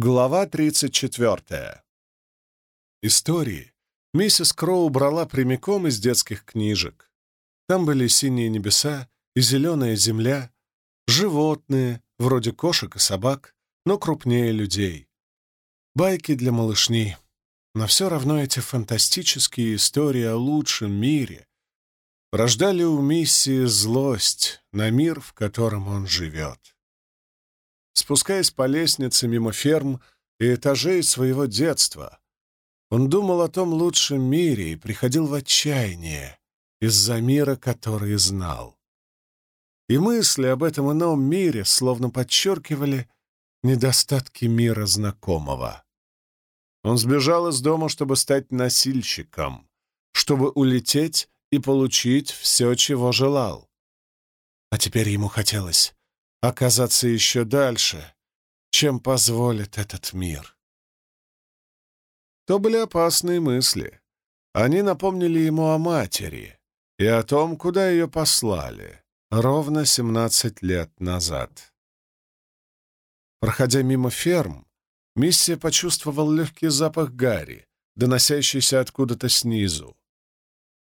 Глава 34. Истории миссис Кроу брала прямиком из детских книжек. Там были синие небеса и зеленая земля, животные, вроде кошек и собак, но крупнее людей. Байки для малышни. Но все равно эти фантастические истории о лучшем мире рождали у миссии злость на мир, в котором он живет. Спускаясь по лестнице мимо ферм и этажей своего детства, он думал о том лучшем мире и приходил в отчаяние из-за мира, который знал. И мысли об этом ином мире словно подчеркивали недостатки мира знакомого. Он сбежал из дома, чтобы стать носильщиком, чтобы улететь и получить все, чего желал. А теперь ему хотелось оказаться еще дальше, чем позволит этот мир. То были опасные мысли. Они напомнили ему о матери и о том, куда ее послали ровно 17 лет назад. Проходя мимо ферм, миссия почувствовал легкий запах гари, доносящийся откуда-то снизу.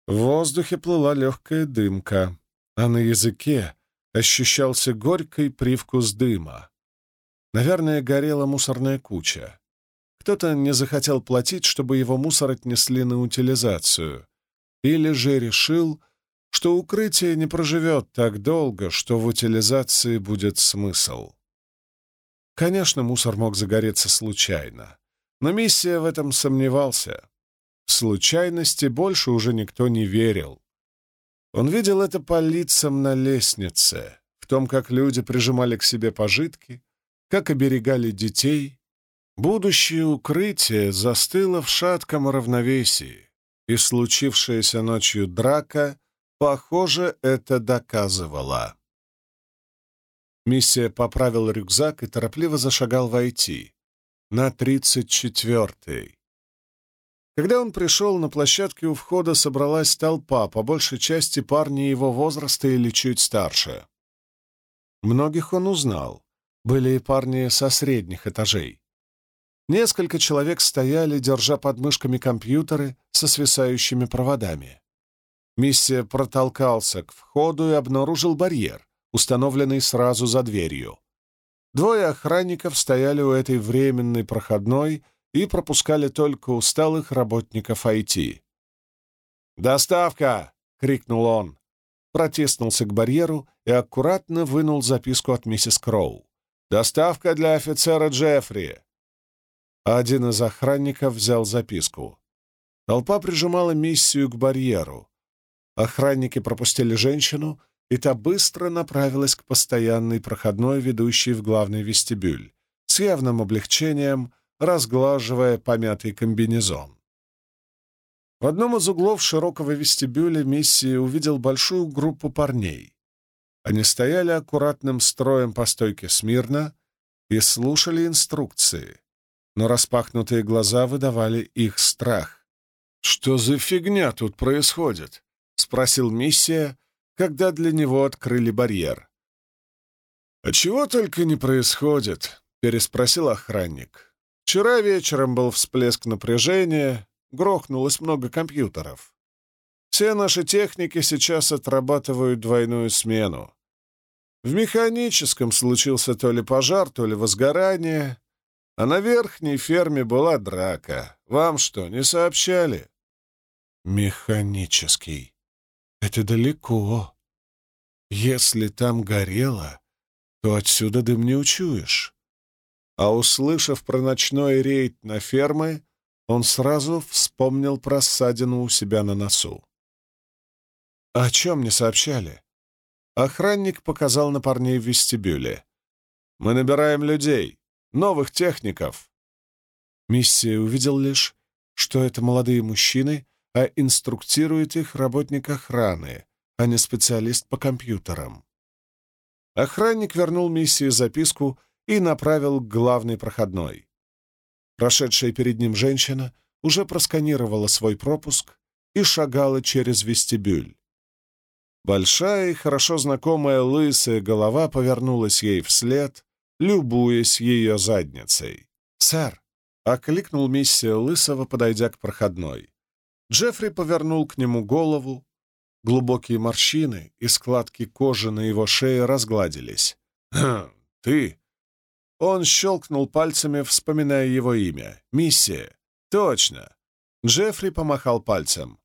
В воздухе плыла легкая дымка, а на языке ощущался горький привкус дыма. Наверное, горела мусорная куча. Кто-то не захотел платить, чтобы его мусор отнесли на утилизацию. Или же решил, что укрытие не проживет так долго, что в утилизации будет смысл. Конечно, мусор мог загореться случайно, но миссия в этом сомневался. В случайности больше уже никто не верил. Он видел это по лицам на лестнице, в том, как люди прижимали к себе пожитки, как оберегали детей. Будущее укрытие застыло в шатком равновесии, и случившаяся ночью драка, похоже, это доказывала. Миссия поправил рюкзак и торопливо зашагал войти. На тридцать четвертый. Когда он пришел, на площадке у входа собралась толпа, по большей части парни его возраста или чуть старше. Многих он узнал. Были и парни со средних этажей. Несколько человек стояли, держа под мышками компьютеры со свисающими проводами. Миссия протолкался к входу и обнаружил барьер, установленный сразу за дверью. Двое охранников стояли у этой временной проходной — и пропускали только усталых работников IT. «Доставка!» — крикнул он. Протиснулся к барьеру и аккуратно вынул записку от миссис Кроу. «Доставка для офицера Джеффри!» Один из охранников взял записку. Толпа прижимала миссию к барьеру. Охранники пропустили женщину, и та быстро направилась к постоянной проходной, ведущей в главный вестибюль, с явным облегчением, разглаживая помятый комбинезон. В одном из углов широкого вестибюля миссии увидел большую группу парней. Они стояли аккуратным строем по стойке смирно и слушали инструкции, но распахнутые глаза выдавали их страх. «Что за фигня тут происходит?» — спросил миссия, когда для него открыли барьер. «А чего только не происходит?» — переспросил охранник. Вчера вечером был всплеск напряжения, грохнулось много компьютеров. Все наши техники сейчас отрабатывают двойную смену. В механическом случился то ли пожар, то ли возгорание, а на верхней ферме была драка. Вам что, не сообщали? Механический. Это далеко. Если там горело, то отсюда дым не учуешь а услышав про ночной рейд на фермы, он сразу вспомнил про ссадину у себя на носу. «О чем мне сообщали?» Охранник показал на парней в вестибюле. «Мы набираем людей, новых техников». Миссия увидел лишь, что это молодые мужчины, а инструктирует их работник охраны, а не специалист по компьютерам. Охранник вернул миссии записку и направил к главной проходной. Прошедшая перед ним женщина уже просканировала свой пропуск и шагала через вестибюль. Большая и хорошо знакомая лысая голова повернулась ей вслед, любуясь ее задницей. «Сэр!» — окликнул миссия Лысого, подойдя к проходной. Джеффри повернул к нему голову. Глубокие морщины и складки кожи на его шее разгладились. «Хм, ты?» Он щелкнул пальцами, вспоминая его имя. «Миссия». «Точно». Джеффри помахал пальцем.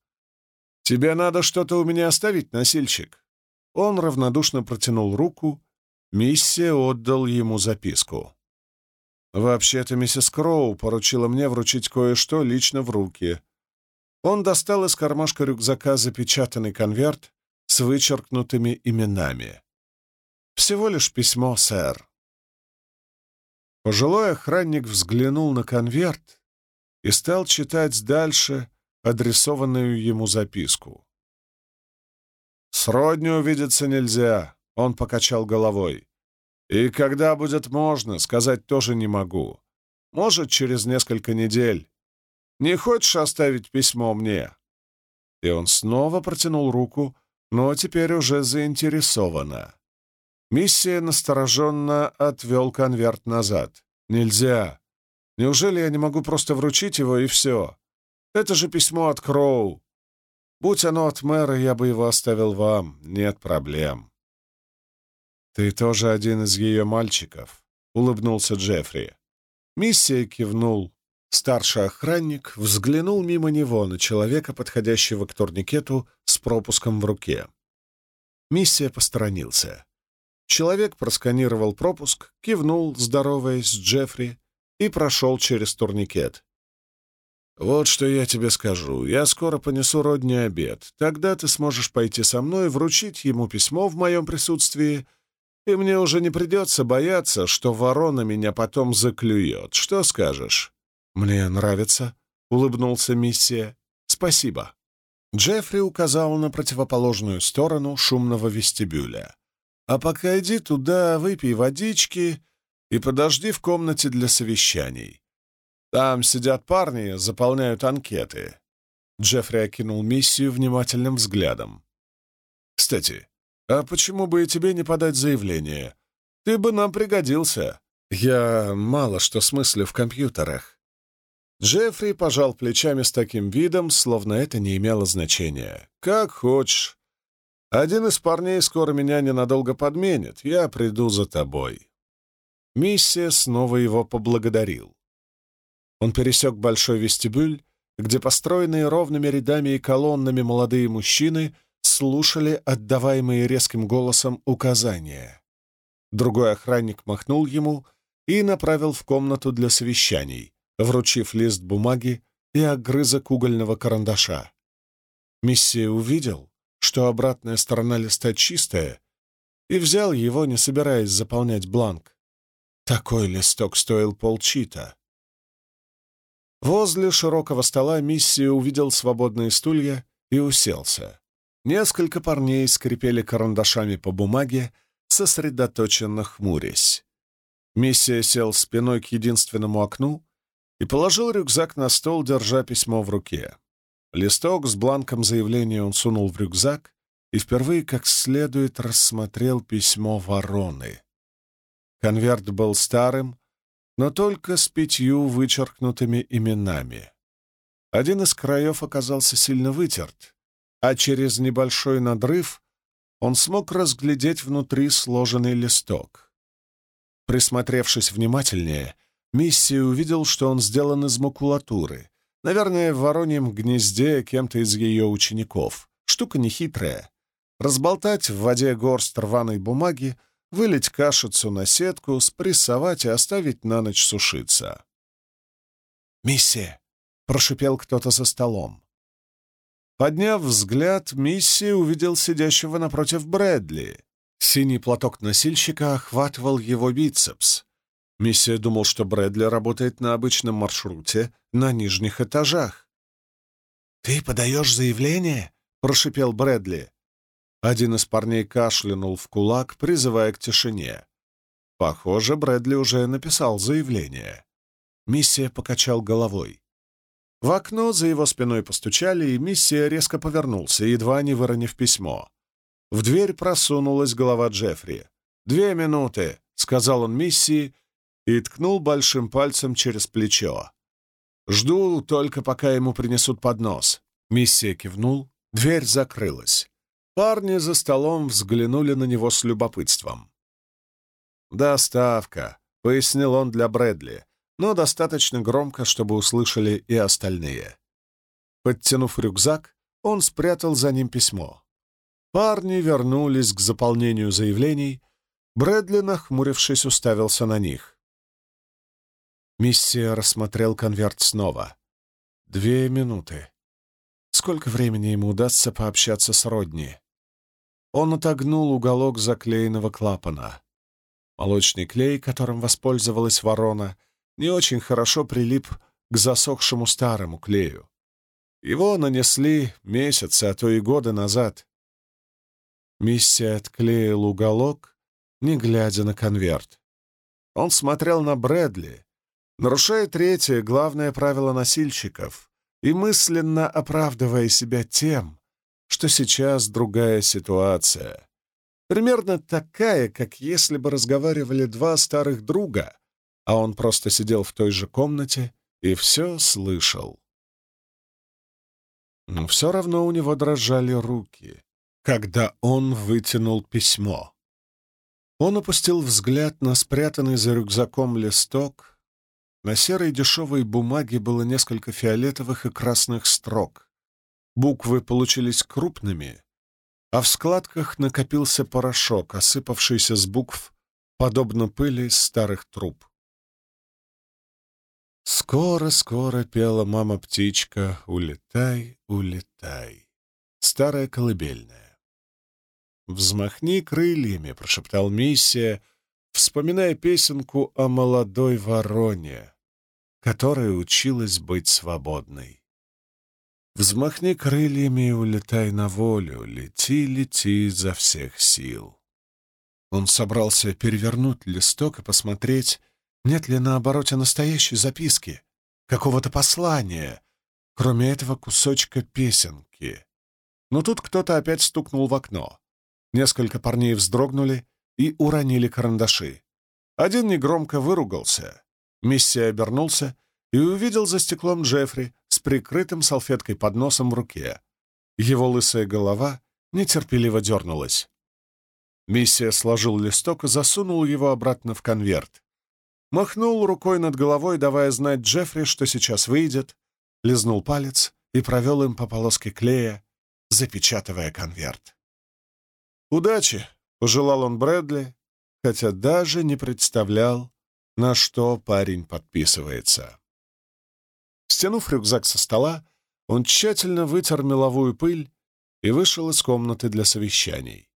«Тебе надо что-то у меня оставить, носильщик?» Он равнодушно протянул руку. Миссия отдал ему записку. «Вообще-то миссис Кроу поручила мне вручить кое-что лично в руки». Он достал из кармашка рюкзака запечатанный конверт с вычеркнутыми именами. «Всего лишь письмо, сэр». Пожилой охранник взглянул на конверт и стал читать дальше адресованную ему записку. «Сродни увидеться нельзя», — он покачал головой. «И когда будет можно, сказать тоже не могу. Может, через несколько недель. Не хочешь оставить письмо мне?» И он снова протянул руку, но теперь уже заинтересованно. Миссия настороженно отвел конверт назад. «Нельзя. Неужели я не могу просто вручить его и все? Это же письмо от Кроу. Будь оно от мэра, я бы его оставил вам. Нет проблем». «Ты тоже один из ее мальчиков», — улыбнулся Джеффри. Миссия кивнул. Старший охранник взглянул мимо него на человека, подходящего к турникету с пропуском в руке. Миссия посторонился. Человек просканировал пропуск, кивнул, здороваясь с Джеффри, и прошел через турникет. «Вот что я тебе скажу. Я скоро понесу Родни обед. Тогда ты сможешь пойти со мной, вручить ему письмо в моем присутствии, и мне уже не придется бояться, что ворона меня потом заклюет. Что скажешь?» «Мне нравится», — улыбнулся миссия. «Спасибо». Джеффри указал на противоположную сторону шумного вестибюля. «А пока иди туда, выпей водички и подожди в комнате для совещаний. Там сидят парни, заполняют анкеты». Джеффри окинул миссию внимательным взглядом. «Кстати, а почему бы и тебе не подать заявление? Ты бы нам пригодился. Я мало что смыслю в компьютерах». Джеффри пожал плечами с таким видом, словно это не имело значения. «Как хочешь. Один из парней скоро меня ненадолго подменит. Я приду за тобой». Миссия снова его поблагодарил. Он пересек большой вестибюль, где построенные ровными рядами и колоннами молодые мужчины слушали отдаваемые резким голосом указания. Другой охранник махнул ему и направил в комнату для совещаний, вручив лист бумаги и огрызок угольного карандаша. Миссия увидел, что обратная сторона листа чистая, и взял его, не собираясь заполнять бланк. Такой листок стоил полчита. Возле широкого стола миссия увидел свободные стулья и уселся. Несколько парней скрипели карандашами по бумаге, сосредоточенно хмурясь. Миссия сел спиной к единственному окну и положил рюкзак на стол, держа письмо в руке. Листок с бланком заявления он сунул в рюкзак и впервые как следует рассмотрел письмо вороны. Конверт был старым, но только с пятью вычеркнутыми именами. Один из краев оказался сильно вытерт, а через небольшой надрыв он смог разглядеть внутри сложенный листок. Присмотревшись внимательнее, Миссия увидел, что он сделан из макулатуры, наверное, в вороньем гнезде кем-то из ее учеников. Штука нехитрая. Разболтать в воде горсть рваной бумаги — вылить кашицу на сетку, спрессовать и оставить на ночь сушиться. «Миссия!» — прошипел кто-то за столом. Подняв взгляд, Миссия увидел сидящего напротив Брэдли. Синий платок носильщика охватывал его бицепс. Миссия думал, что Брэдли работает на обычном маршруте на нижних этажах. «Ты подаешь заявление?» — прошипел Брэдли. Один из парней кашлянул в кулак, призывая к тишине. Похоже, Брэдли уже написал заявление. Миссия покачал головой. В окно за его спиной постучали, и миссия резко повернулся, едва не выронив письмо. В дверь просунулась голова Джеффри. «Две минуты», — сказал он миссии, и ткнул большим пальцем через плечо. «Жду только, пока ему принесут поднос». Миссия кивнул, дверь закрылась. Парни за столом взглянули на него с любопытством. «Доставка», — пояснил он для Брэдли, но достаточно громко, чтобы услышали и остальные. Подтянув рюкзак, он спрятал за ним письмо. Парни вернулись к заполнению заявлений. Брэдли, нахмурившись, уставился на них. Миссия рассмотрел конверт снова. Две минуты. Сколько времени ему удастся пообщаться с Родни? Он отогнул уголок заклеенного клапана. Молочный клей, которым воспользовалась ворона, не очень хорошо прилип к засохшему старому клею. Его нанесли месяцы, а то и годы назад. Миссия отклеил уголок, не глядя на конверт. Он смотрел на Брэдли, нарушая третье главное правило носильщиков и мысленно оправдывая себя тем, что сейчас другая ситуация. Примерно такая, как если бы разговаривали два старых друга, а он просто сидел в той же комнате и все слышал. Но все равно у него дрожали руки, когда он вытянул письмо. Он опустил взгляд на спрятанный за рюкзаком листок. На серой дешевой бумаге было несколько фиолетовых и красных строк. Буквы получились крупными, а в складках накопился порошок, осыпавшийся с букв, подобно пыли старых труб. Скоро-скоро пела мама-птичка «Улетай, улетай». Старая колыбельная. «Взмахни крыльями», — прошептал Миссия, вспоминая песенку о молодой вороне, которая училась быть свободной. Взмахни крыльями и улетай на волю, лети, лети изо всех сил. Он собрался перевернуть листок и посмотреть, нет ли на обороте настоящей записки, какого-то послания, кроме этого кусочка песенки. Но тут кто-то опять стукнул в окно. Несколько парней вздрогнули и уронили карандаши. Один негромко выругался. Миссия обернулся и увидел за стеклом Джеффри, с прикрытым салфеткой под носом в руке. Его лысая голова нетерпеливо дернулась. Миссия сложил листок и засунул его обратно в конверт. Махнул рукой над головой, давая знать Джеффри, что сейчас выйдет, лизнул палец и провел им по полоске клея, запечатывая конверт. «Удачи!» — пожелал он Брэдли, хотя даже не представлял, на что парень подписывается. Стянув рюкзак со стола, он тщательно вытер меловую пыль и вышел из комнаты для совещаний.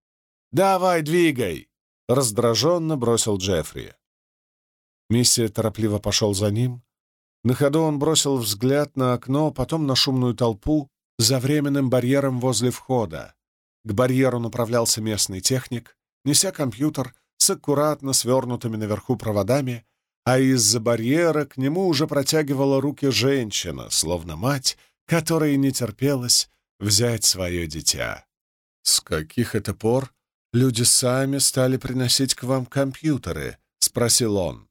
«Давай, двигай!» — раздраженно бросил Джеффри. Миссия торопливо пошел за ним. На ходу он бросил взгляд на окно, потом на шумную толпу за временным барьером возле входа. К барьеру направлялся местный техник, неся компьютер с аккуратно свернутыми наверху проводами а из-за барьера к нему уже протягивала руки женщина, словно мать, которой не терпелось взять свое дитя. «С каких это пор люди сами стали приносить к вам компьютеры?» — спросил он.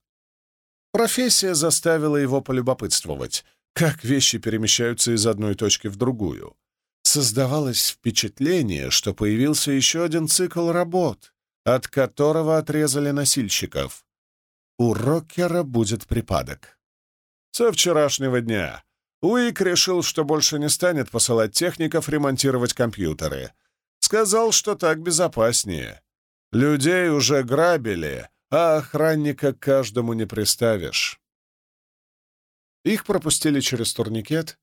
Профессия заставила его полюбопытствовать, как вещи перемещаются из одной точки в другую. Создавалось впечатление, что появился еще один цикл работ, от которого отрезали носильщиков у Роккера будет припадок. Со вчерашнего дня Уик решил, что больше не станет посылать техников ремонтировать компьютеры. Сказал, что так безопаснее. Людей уже грабили, а охранника каждому не приставишь. Их пропустили через турникет,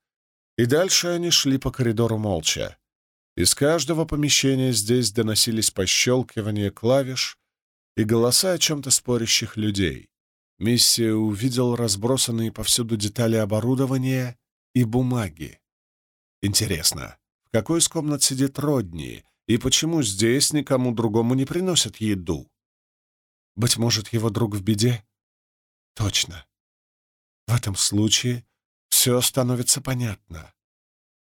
и дальше они шли по коридору молча. Из каждого помещения здесь доносились пощелкивания клавиш, и голоса о чем-то спорящих людей. Миссия увидел разбросанные повсюду детали оборудования и бумаги. Интересно, в какой из комнат сидит Родни, и почему здесь никому другому не приносят еду? Быть может, его друг в беде? Точно. В этом случае все становится понятно.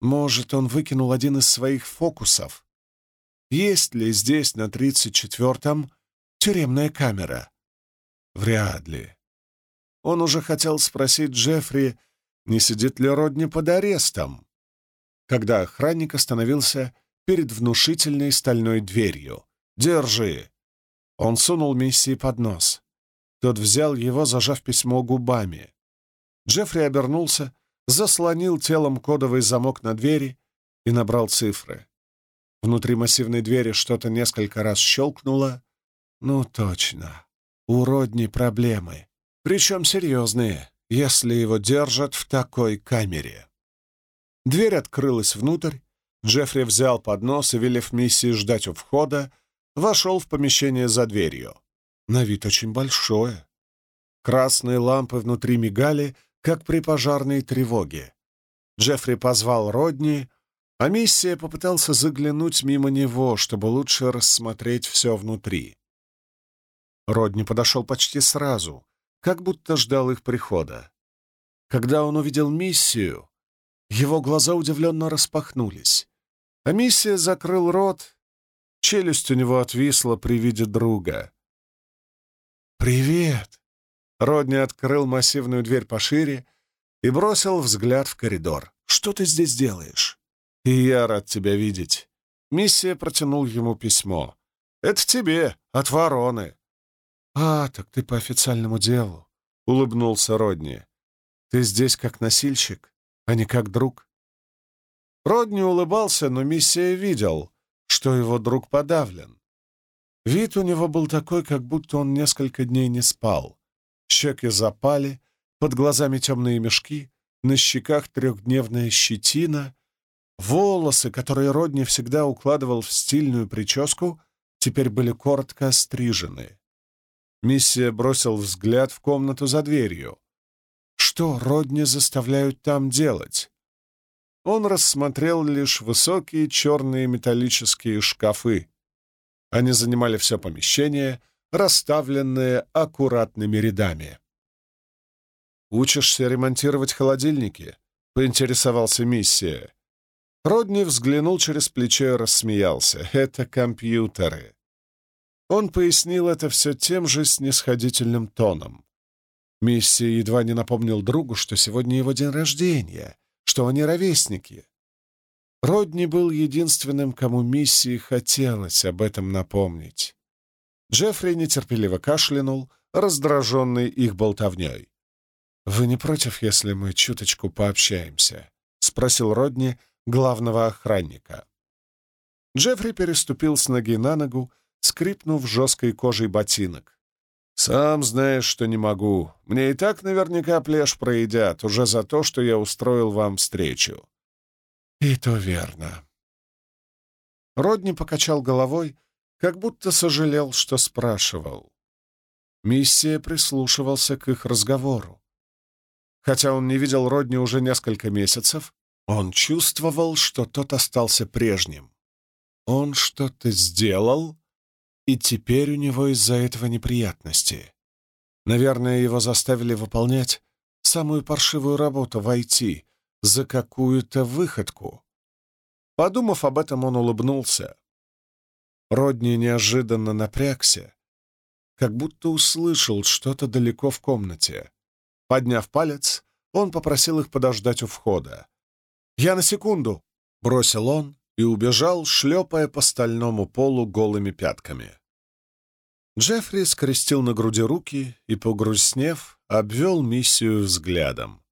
Может, он выкинул один из своих фокусов? Есть ли здесь на 34-м тюремная камера. Вряд ли. Он уже хотел спросить Джеффри, не сидит ли Родни под арестом, когда охранник остановился перед внушительной стальной дверью. «Держи!» Он сунул миссии под нос. Тот взял его, зажав письмо губами. Джеффри обернулся, заслонил телом кодовый замок на двери и набрал цифры. Внутри массивной двери что-то несколько раз щелкнуло. Ну, точно. У Родни проблемы. Причем серьезные, если его держат в такой камере. Дверь открылась внутрь. Джеффри взял поднос и, велев миссии ждать у входа, вошел в помещение за дверью. На вид очень большое. Красные лампы внутри мигали, как при пожарной тревоге. Джеффри позвал Родни, а миссия попытался заглянуть мимо него, чтобы лучше рассмотреть все внутри. Родни подошел почти сразу, как будто ждал их прихода. Когда он увидел миссию, его глаза удивленно распахнулись, а миссия закрыл рот, челюсть у него отвисла при виде друга. «Привет!» Родни открыл массивную дверь пошире и бросил взгляд в коридор. «Что ты здесь делаешь?» «И я рад тебя видеть». Миссия протянул ему письмо. «Это тебе, от вороны». «А, так ты по официальному делу», — улыбнулся Родни. «Ты здесь как носильщик, а не как друг». Родни улыбался, но миссия видел, что его друг подавлен. Вид у него был такой, как будто он несколько дней не спал. Щеки запали, под глазами темные мешки, на щеках трехдневная щетина, Волосы, которые Родни всегда укладывал в стильную прическу, теперь были коротко острижены. Миссия бросил взгляд в комнату за дверью. Что Родни заставляют там делать? Он рассмотрел лишь высокие черные металлические шкафы. Они занимали все помещение, расставленные аккуратными рядами. «Учишься ремонтировать холодильники?» — поинтересовался миссия. Родни взглянул через плечо и рассмеялся. «Это компьютеры». Он пояснил это все тем же снисходительным тоном. Миссия едва не напомнил другу, что сегодня его день рождения, что они ровесники. Родни был единственным, кому миссии хотелось об этом напомнить. Джеффри нетерпеливо кашлянул, раздраженный их болтовней. «Вы не против, если мы чуточку пообщаемся?» — спросил Родни, — главного охранника. Джеффри переступил с ноги на ногу, скрипнув жесткой кожей ботинок. «Сам знаешь, что не могу. Мне и так наверняка плешь проедят уже за то, что я устроил вам встречу». «И то верно». Родни покачал головой, как будто сожалел, что спрашивал. Миссия прислушивался к их разговору. Хотя он не видел Родни уже несколько месяцев, он чувствовал, что тот остался прежним. Он что-то сделал, и теперь у него из-за этого неприятности. Наверное, его заставили выполнять самую паршивую работу в IT за какую-то выходку. Подумав об этом, он улыбнулся. Родни неожиданно напрягся, как будто услышал что-то далеко в комнате. Подняв палец, он попросил их подождать у входа. «Я на секунду!» — бросил он и убежал, шлепая по стальному полу голыми пятками. Джеффри скрестил на груди руки и, погрустнев, обвел миссию взглядом.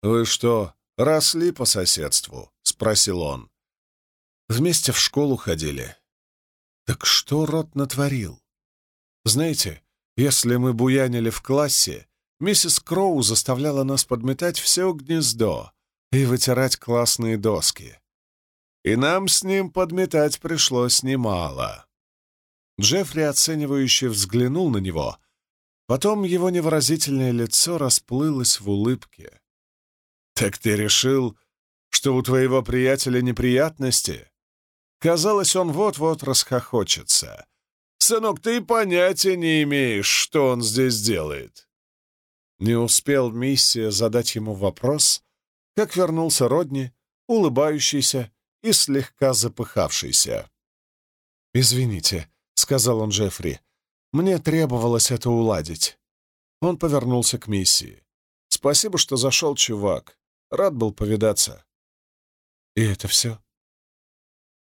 «Вы что, росли по соседству?» — спросил он. «Вместе в школу ходили». «Так что рот натворил?» «Знаете, если мы буянили в классе, миссис Кроу заставляла нас подметать все гнездо, и вытирать классные доски. И нам с ним подметать пришлось немало. Джеффри оценивающе взглянул на него, потом его невыразительное лицо расплылось в улыбке. «Так ты решил, что у твоего приятеля неприятности?» Казалось, он вот-вот расхохочется. «Сынок, ты понятия не имеешь, что он здесь делает!» Не успел миссия задать ему вопрос, как вернулся Родни, улыбающийся и слегка запыхавшийся. «Извините», — сказал он Джеффри, — «мне требовалось это уладить». Он повернулся к миссии. «Спасибо, что зашел, чувак. Рад был повидаться». «И это все?»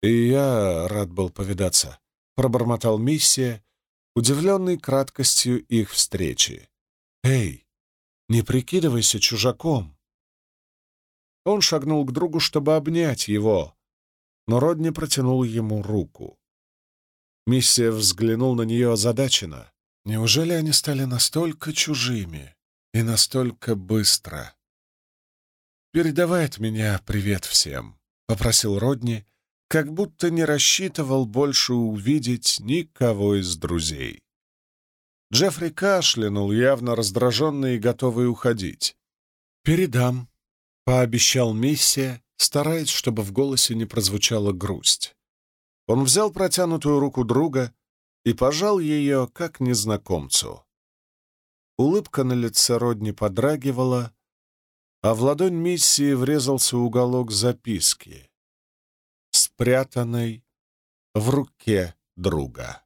«И я рад был повидаться», — пробормотал миссия, удивленный краткостью их встречи. «Эй, не прикидывайся чужаком!» Он шагнул к другу, чтобы обнять его, но Родни протянул ему руку. Миссия взглянул на нее озадаченно. Неужели они стали настолько чужими и настолько быстро? «Передавай от меня привет всем», — попросил Родни, как будто не рассчитывал больше увидеть никого из друзей. Джеффри кашлянул, явно раздраженный и готовый уходить. «Передам», — пообещал миссия, стараясь, чтобы в голосе не прозвучала грусть. Он взял протянутую руку друга и пожал ее, как незнакомцу. Улыбка на лице Родни подрагивала, а в ладонь миссии врезался уголок записки, спрятанной в руке друга.